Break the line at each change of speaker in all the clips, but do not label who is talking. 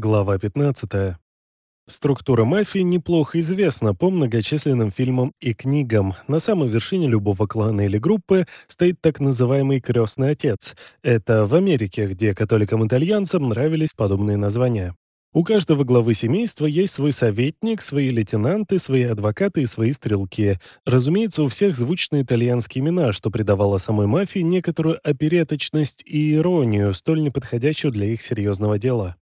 Глава 15. Структура мафии неплохо известна по многочисленным фильмам и книгам. На самой вершине любого клана или группы стоит так называемый крестный отец. Это в Америке, где католикам-итальянцам нравились подобные названия. У каждого главы семейства есть свой советник, свои лейтенанты, свои адвокаты и свои стрелки. Разумеется, у всех звучные итальянские имена, что придавало самой мафии некоторую опереточность и иронию, столь неподходящую для их серьезного дела.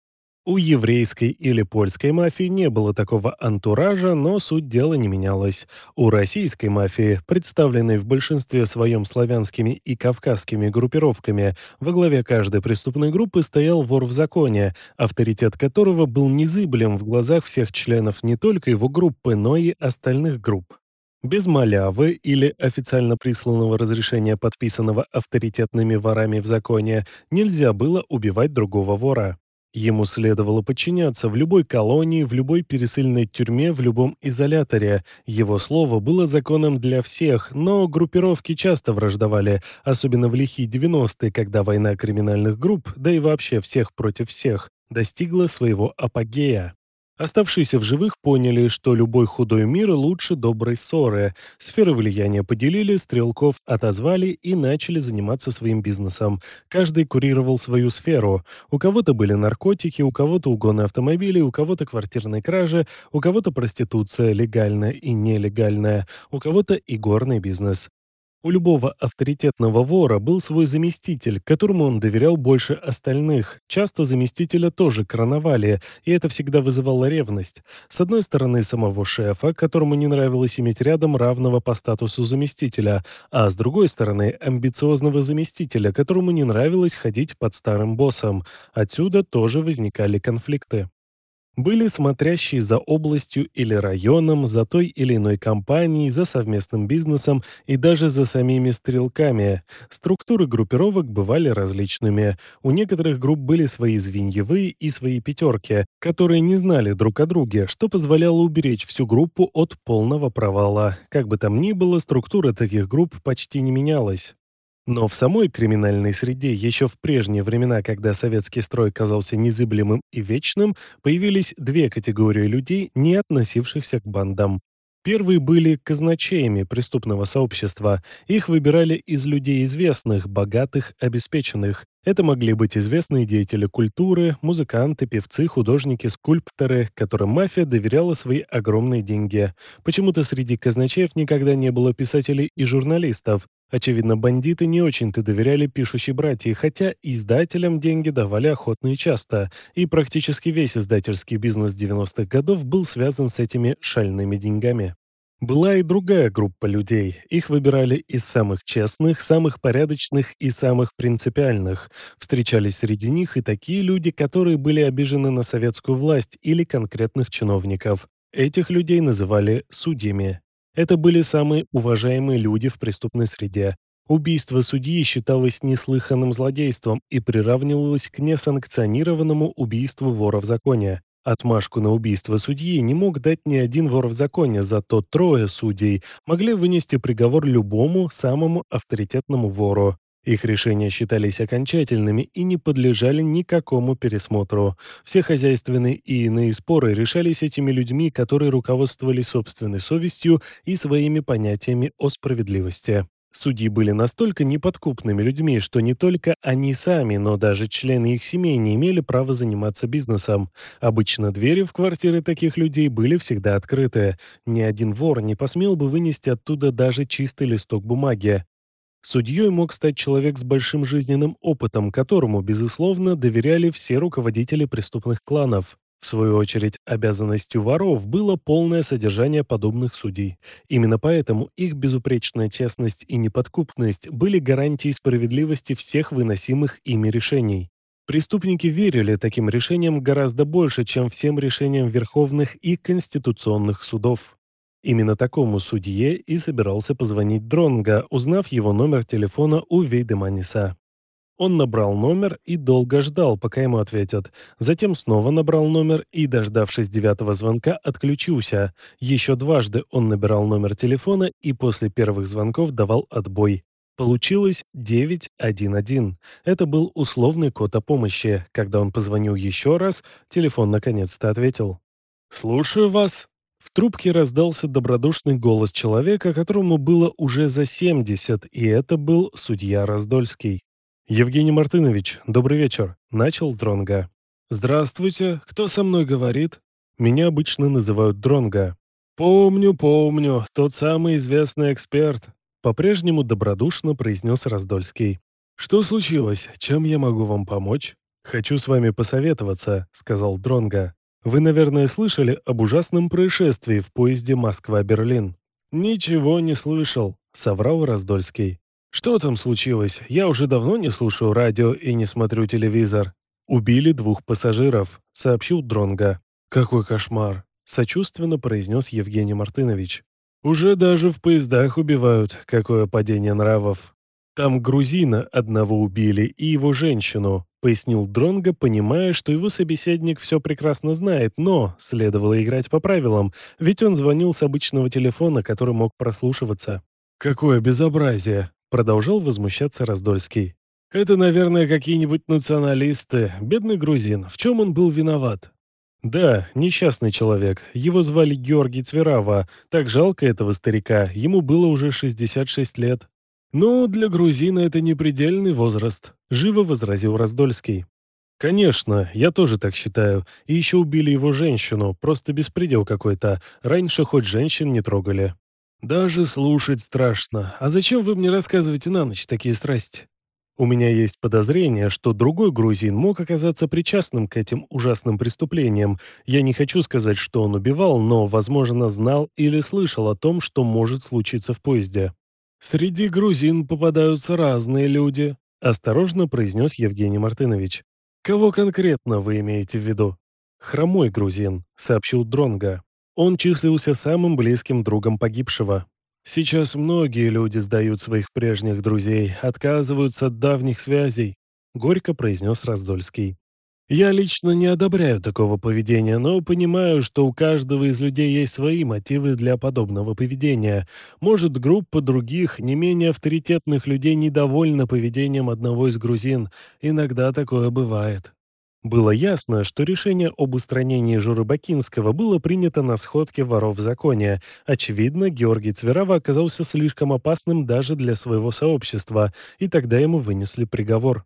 У еврейской или польской мафии не было такого антуража, но суть дела не менялась. У российской мафии, представленной в большинстве своем славянскими и кавказскими группировками, во главе каждой преступной группы стоял вор в законе, авторитет которого был незыблем в глазах всех членов не только его группы, но и остальных групп. Без малявы или официально присланного разрешения, подписанного авторитетными ворами в законе, нельзя было убивать другого вора. Ему следовало подчиняться в любой колонии, в любой пересыльной тюрьме, в любом изоляторе. Его слово было законом для всех, но группировки часто враждовали, особенно в лихие 90-е, когда война криминальных групп, да и вообще всех против всех, достигла своего апогея. Оставшиеся в живых поняли, что любой худой мир лучше доброй ссоры. Сферы влияния поделили, стрелков отозвали и начали заниматься своим бизнесом. Каждый курировал свою сферу. У кого-то были наркотики, у кого-то угоны автомобилей, у кого-то квартирные кражи, у кого-то проституция легальная и нелегальная, у кого-то и горный бизнес. У любого авторитетного вора был свой заместитель, которому он доверял больше остальных. Часто заместителя тоже короновали, и это всегда вызывало ревность. С одной стороны, самого шефа, которому не нравилось иметь рядом равного по статусу заместителя, а с другой стороны, амбициозного заместителя, которому не нравилось ходить под старым боссом. Отсюда тоже возникали конфликты. Были смотрящие за областью или районом, за той или иной компанией, за совместным бизнесом и даже за самими стрелками. Структуры группировок бывали различными. У некоторых групп были свои звеньевые и свои пятерки, которые не знали друг о друге, что позволяло уберечь всю группу от полного провала. Как бы там ни было, структура таких групп почти не менялась. Но в самой криминальной среде еще в прежние времена, когда советский строй казался незыблемым и вечным, появились две категории людей, не относившихся к бандам. Первые были казначеями преступного сообщества. Их выбирали из людей известных, богатых, обеспеченных. Это могли быть известные деятели культуры, музыканты, певцы, художники, скульпторы, которым мафия доверяла свои огромные деньги. Почему-то среди казначеев никогда не было писателей и журналистов, Очевидно, бандиты не очень-то доверяли пишущей братьи, хотя издателям деньги давали охотно и часто, и практически весь издательский бизнес 90-х годов был связан с этими шальными деньгами. Была и другая группа людей. Их выбирали из самых честных, самых порядочных и самых принципиальных. Встречались среди них и такие люди, которые были обижены на советскую власть или конкретных чиновников. Этих людей называли судьями. Это были самые уважаемые люди в преступной среде. Убийство судьи считалось неслыханным злодейством и приравнивалось к несанкционированному убийству вора в законе. Отмашку на убийство судьи не мог дать ни один вор в законе, зато трое судей могли вынести приговор любому самому авторитетному вору. Их решения считались окончательными и не подлежали никакому пересмотру. Все хозяйственные и иные споры решались этими людьми, которые руководствовались собственной совестью и своими понятиями о справедливости. Судьи были настолько неподкупными людьми, что не только они сами, но даже члены их семей не имели права заниматься бизнесом. Обычно двери в квартиры таких людей были всегда открыты. Ни один вор не посмел бы вынести оттуда даже чистый листок бумаги. Судьей мог стать человек с большим жизненным опытом, которому, безусловно, доверяли все руководители преступных кланов. В свою очередь, обязанностью воров было полное содержание подобных судей. Именно поэтому их безупречная честность и неподкупность были гарантией справедливости всех выносимых ими решений. Преступники верили таким решениям гораздо больше, чем всем решениям верховных и конституционных судов. Именно такому судье и собирался позвонить Дронга, узнав его номер телефона у Вейдеманиса. Он набрал номер и долго ждал, пока ему ответят. Затем снова набрал номер и, дождавшись девятого звонка, отключился. Еще дважды он набирал номер телефона и после первых звонков давал отбой. Получилось 911. Это был условный код о помощи. Когда он позвонил еще раз, телефон наконец-то ответил. «Слушаю вас». В трубке раздался добродушный голос человека, которому было уже за 70, и это был судья Раздольский. «Евгений Мартынович, добрый вечер», — начал Дронга. «Здравствуйте, кто со мной говорит?» «Меня обычно называют Дронга». «Помню, помню, тот самый известный эксперт. По-прежнему добродушно произнес Раздольский. «Что случилось? Чем я могу вам помочь?» «Хочу с вами посоветоваться», — сказал Дронга. «Вы, наверное, слышали об ужасном происшествии в поезде Москва-Берлин?» «Ничего не слышал», — соврал Раздольский. «Что там случилось? Я уже давно не слушаю радио и не смотрю телевизор». «Убили двух пассажиров», — сообщил Дронга. «Какой кошмар!» — сочувственно произнес Евгений Мартынович. Уже даже в поездах убивают, какое падение нравов. Там грузина одного убили и его женщину, пояснил Дронго, понимая, что его собеседник все прекрасно знает, но следовало играть по правилам, ведь он звонил с обычного телефона, который мог прослушиваться. «Какое безобразие!» — продолжал возмущаться Раздольский. «Это, наверное, какие-нибудь националисты. Бедный грузин. В чем он был виноват? Да, несчастный человек. Его звали Георгий Цверава. Так жалко этого старика. Ему было уже 66 лет. «Ну, для грузина это не предельный возраст», — живо возразил Раздольский. «Конечно, я тоже так считаю. И еще убили его женщину. Просто беспредел какой-то. Раньше хоть женщин не трогали». «Даже слушать страшно. А зачем вы мне рассказываете на ночь такие страсти?» У меня есть подозрение, что другой грузин мог оказаться причастным к этим ужасным преступлениям. Я не хочу сказать, что он убивал, но, возможно, знал или слышал о том, что может случиться в поезде. «Среди грузин попадаются разные люди», — осторожно произнес Евгений Мартынович. «Кого конкретно вы имеете в виду?» «Хромой грузин», — сообщил Дронга. Он числился самым близким другом погибшего. Сейчас многие люди сдают своих прежних друзей, отказываются от давних связей», — горько произнес Раздольский. «Я лично не одобряю такого поведения, но понимаю, что у каждого из людей есть свои мотивы для подобного поведения. Может, группа других, не менее авторитетных людей недовольна поведением одного из грузин. Иногда такое бывает». Было ясно, что решение об устранении Журы Бакинского было принято на сходке воров в законе. Очевидно, Георгий Цверава оказался слишком опасным даже для своего сообщества, и тогда ему вынесли приговор.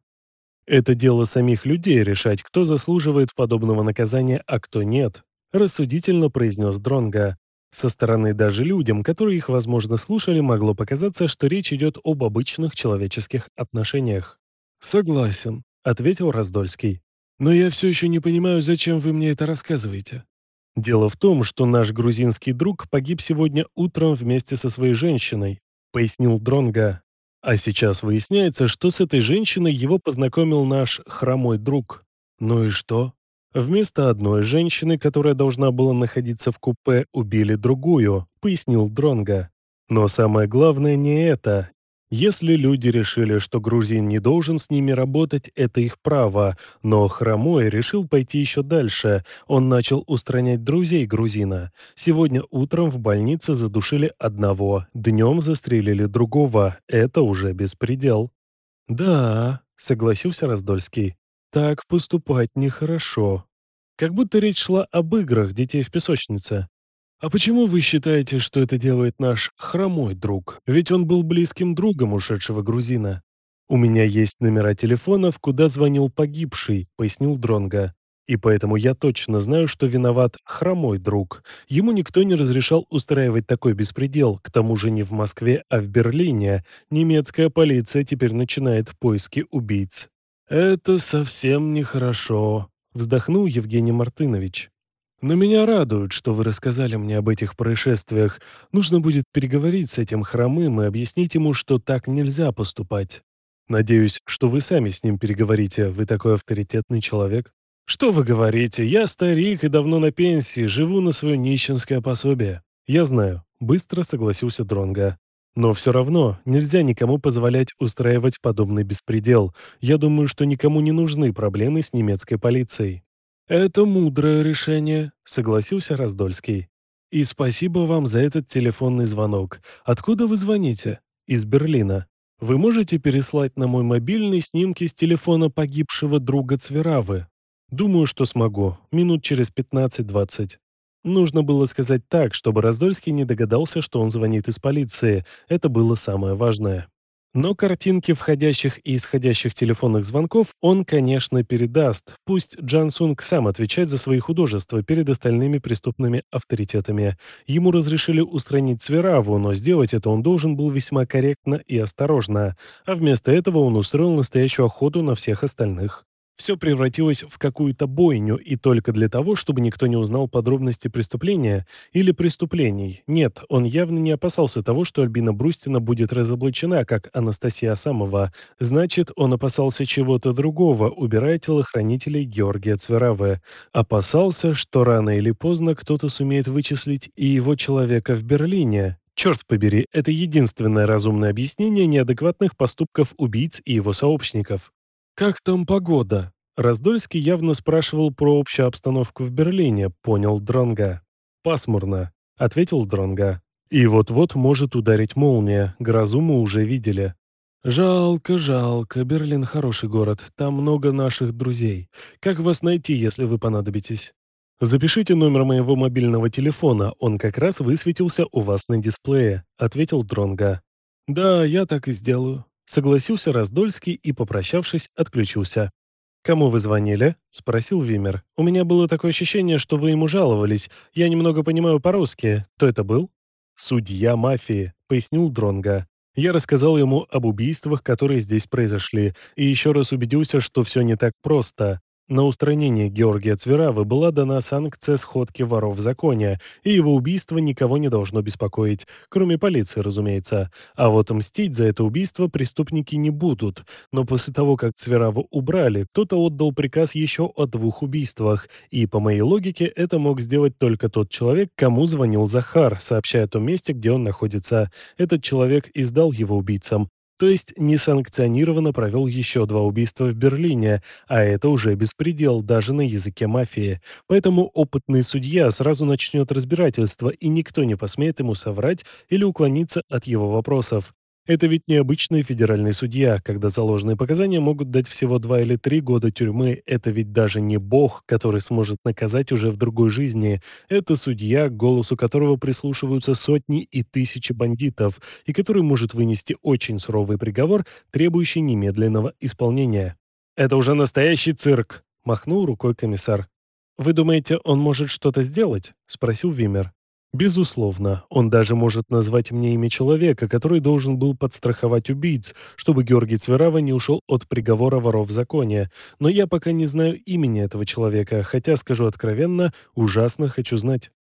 Это дело самих людей решать, кто заслуживает подобного наказания, а кто нет, рассудительно произнес Дронга. Со стороны даже людям, которые их, возможно, слушали, могло показаться, что речь идет об обычных человеческих отношениях. «Согласен», — ответил Раздольский. Но я все еще не понимаю, зачем вы мне это рассказываете. Дело в том, что наш грузинский друг погиб сегодня утром вместе со своей женщиной, пояснил Дронга. А сейчас выясняется, что с этой женщиной его познакомил наш хромой друг. Ну и что? Вместо одной женщины, которая должна была находиться в купе, убили другую, пояснил Дронга. Но самое главное не это. Если люди решили, что грузин не должен с ними работать, это их право, но Хромой решил пойти еще дальше. Он начал устранять друзей грузина. Сегодня утром в больнице задушили одного, днем застрелили другого. Это уже беспредел. «Да», — согласился Раздольский, — «так поступать нехорошо». Как будто речь шла об играх детей в песочнице. «А почему вы считаете, что это делает наш хромой друг? Ведь он был близким другом ушедшего грузина». «У меня есть номера телефонов, куда звонил погибший», — пояснил Дронга. «И поэтому я точно знаю, что виноват хромой друг. Ему никто не разрешал устраивать такой беспредел, к тому же не в Москве, а в Берлине. Немецкая полиция теперь начинает поиски убийц». «Это совсем нехорошо», — вздохнул Евгений Мартынович. Но меня радует, что вы рассказали мне об этих происшествиях. Нужно будет переговорить с этим хромым и объяснить ему, что так нельзя поступать. Надеюсь, что вы сами с ним переговорите. Вы такой авторитетный человек. Что вы говорите? Я старик и давно на пенсии, живу на свое нищенское пособие. Я знаю, быстро согласился Дронга. Но все равно нельзя никому позволять устраивать подобный беспредел. Я думаю, что никому не нужны проблемы с немецкой полицией. «Это мудрое решение», — согласился Раздольский. «И спасибо вам за этот телефонный звонок. Откуда вы звоните?» «Из Берлина». Вы можете переслать на мой мобильный снимки с телефона погибшего друга Цверавы? Думаю, что смогу. Минут через пятнадцать-двадцать. Нужно было сказать так, чтобы Раздольский не догадался, что он звонит из полиции. Это было самое важное. Но картинки входящих и исходящих телефонных звонков он, конечно, передаст. Пусть Джан Сунг сам отвечает за свои художества перед остальными преступными авторитетами. Ему разрешили устранить Цвераву, но сделать это он должен был весьма корректно и осторожно. А вместо этого он устроил настоящую охоту на всех остальных. Все превратилось в какую-то бойню, и только для того, чтобы никто не узнал подробности преступления или преступлений. Нет, он явно не опасался того, что Альбина Брустина будет разоблачена, как Анастасия Самова. Значит, он опасался чего-то другого, убирая телохранителей Георгия Цверавы. Опасался, что рано или поздно кто-то сумеет вычислить и его человека в Берлине. Черт побери, это единственное разумное объяснение неадекватных поступков убийц и его сообщников. «Как там погода?» Раздольский явно спрашивал про общую обстановку в Берлине, понял Дронга. «Пасмурно», — ответил Дронга. «И вот-вот может ударить молния, грозу мы уже видели». «Жалко, жалко, Берлин хороший город, там много наших друзей. Как вас найти, если вы понадобитесь?» «Запишите номер моего мобильного телефона, он как раз высветился у вас на дисплее», — ответил Дронга. «Да, я так и сделаю», Согласился Раздольский и, попрощавшись, отключился. «Кому вы звонили?» — спросил Вимер. «У меня было такое ощущение, что вы ему жаловались. Я немного понимаю по-русски. Кто это был?» «Судья мафии», — пояснил Дронга. Я рассказал ему об убийствах, которые здесь произошли, и еще раз убедился, что все не так просто. На устранение Георгия Цверавы была дана санкция сходки воров в законе, и его убийство никого не должно беспокоить, кроме полиции, разумеется. А вот мстить за это убийство преступники не будут. Но после того, как Цвераву убрали, кто-то отдал приказ еще о двух убийствах, и, по моей логике, это мог сделать только тот человек, кому звонил Захар, сообщая о том месте, где он находится. Этот человек издал его убийцам, то есть несанкционированно провел еще два убийства в Берлине, а это уже беспредел даже на языке мафии. Поэтому опытный судья сразу начнет разбирательство, и никто не посмеет ему соврать или уклониться от его вопросов. Это ведь не обычный федеральный судья, когда заложенные показания могут дать всего два или три года тюрьмы. Это ведь даже не бог, который сможет наказать уже в другой жизни. Это судья, к голосу которого прислушиваются сотни и тысячи бандитов, и который может вынести очень суровый приговор, требующий немедленного исполнения. «Это уже настоящий цирк», — махнул рукой комиссар. «Вы думаете, он может что-то сделать?» — спросил Вимер. Безусловно, он даже может назвать мне имя человека, который должен был подстраховать убийц, чтобы Георгий Цверава не ушел от приговора воров в законе. Но я пока не знаю имени этого человека, хотя, скажу откровенно, ужасно хочу знать.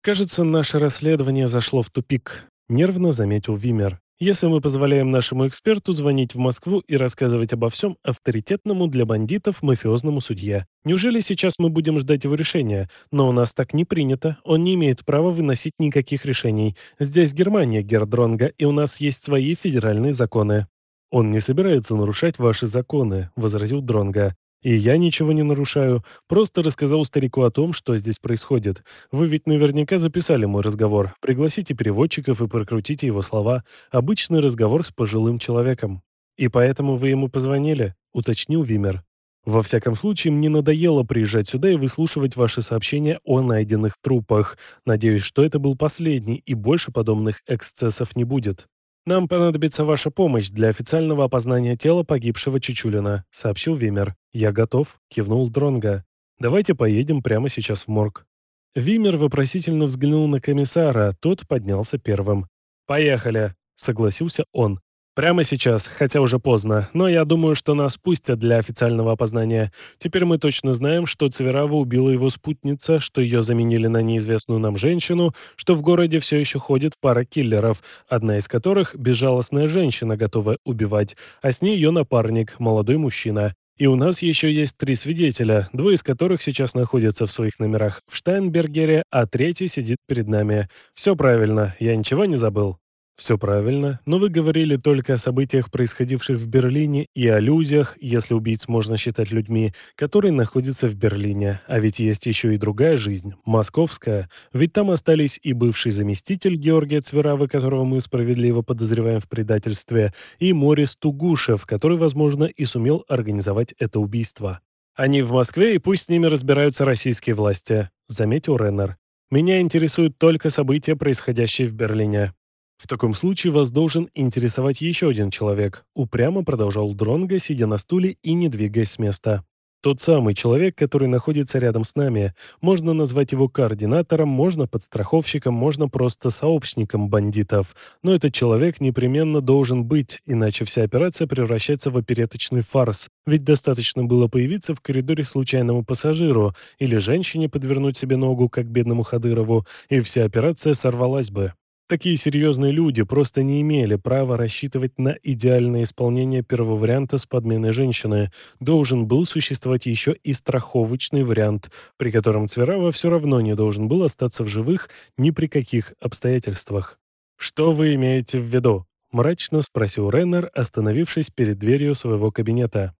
Кажется, наше расследование зашло в тупик, нервно заметил Вимер. Если мы позволяем нашему эксперту звонить в Москву и рассказывать обо всем авторитетному для бандитов мафиозному судье. Неужели сейчас мы будем ждать его решения? Но у нас так не принято. Он не имеет права выносить никаких решений. Здесь Германия, Гердронга, и у нас есть свои федеральные законы. Он не собирается нарушать ваши законы, возразил Дронга. И я ничего не нарушаю, просто рассказал старику о том, что здесь происходит. Вы ведь наверняка записали мой разговор. Пригласите переводчиков и прокрутите его слова. Обычный разговор с пожилым человеком. И поэтому вы ему позвонили, уточнил Вимер. Во всяком случае, мне надоело приезжать сюда и выслушивать ваши сообщения о найденных трупах. Надеюсь, что это был последний и больше подобных эксцессов не будет. «Нам понадобится ваша помощь для официального опознания тела погибшего Чичулина», — сообщил Вимер. «Я готов», — кивнул Дронга. «Давайте поедем прямо сейчас в морг». Вимер вопросительно взглянул на комиссара, тот поднялся первым. «Поехали», — согласился он. Прямо сейчас, хотя уже поздно, но я думаю, что нас пустят для официального опознания. Теперь мы точно знаем, что Цверава убила его спутница, что ее заменили на неизвестную нам женщину, что в городе все еще ходит пара киллеров, одна из которых – безжалостная женщина, готовая убивать, а с ней ее напарник, молодой мужчина. И у нас еще есть три свидетеля, двое из которых сейчас находятся в своих номерах в Штайнбергере, а третий сидит перед нами. Все правильно, я ничего не забыл. Все правильно, но вы говорили только о событиях, происходивших в Берлине, и о людях, если убийц можно считать людьми, которые находятся в Берлине. А ведь есть еще и другая жизнь, московская. Ведь там остались и бывший заместитель Георгия Цверавы, которого мы справедливо подозреваем в предательстве, и Морис Тугушев, который, возможно, и сумел организовать это убийство. Они в Москве, и пусть с ними разбираются российские власти, заметил Реннер. Меня интересуют только события, происходящие в Берлине. В таком случае вас должен интересовать еще один человек, упрямо продолжал Дронго, сидя на стуле и не двигаясь с места. Тот самый человек, который находится рядом с нами. Можно назвать его координатором, можно подстраховщиком, можно просто сообщником бандитов. Но этот человек непременно должен быть, иначе вся операция превращается в опереточный фарс. Ведь достаточно было появиться в коридоре случайному пассажиру или женщине подвернуть себе ногу, как бедному Хадырову, и вся операция сорвалась бы. Такие серьезные люди просто не имели права рассчитывать на идеальное исполнение первого варианта с подменой женщины. Должен был существовать еще и страховочный вариант, при котором Цверава все равно не должен был остаться в живых ни при каких обстоятельствах. «Что вы имеете в виду?» – мрачно спросил Реннер, остановившись перед дверью своего кабинета.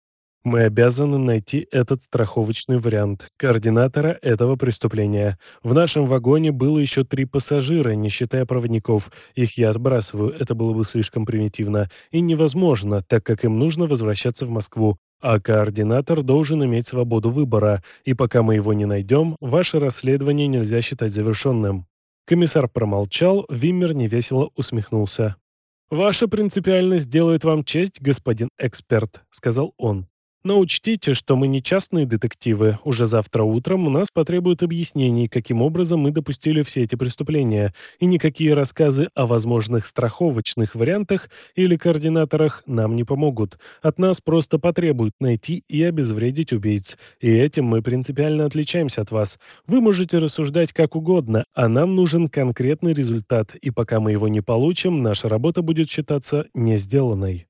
Мы обязаны найти этот страховочный вариант, координатора этого преступления. В нашем вагоне было еще три пассажира, не считая проводников. Их я отбрасываю, это было бы слишком примитивно. И невозможно, так как им нужно возвращаться в Москву. А координатор должен иметь свободу выбора, и пока мы его не найдем, ваше расследование нельзя считать завершенным». Комиссар промолчал, Виммер невесело усмехнулся. «Ваша принципиальность делает вам честь, господин эксперт», — сказал он. Но учтите, что мы не частные детективы. Уже завтра утром у нас потребуют объяснений, каким образом мы допустили все эти преступления, и никакие рассказы о возможных страховочных вариантах или координаторах нам не помогут. От нас просто потребуют найти и обезвредить убийц. И этим мы принципиально отличаемся от вас. Вы можете рассуждать как угодно, а нам нужен конкретный результат, и пока мы его не получим, наша работа будет считаться не сделанной.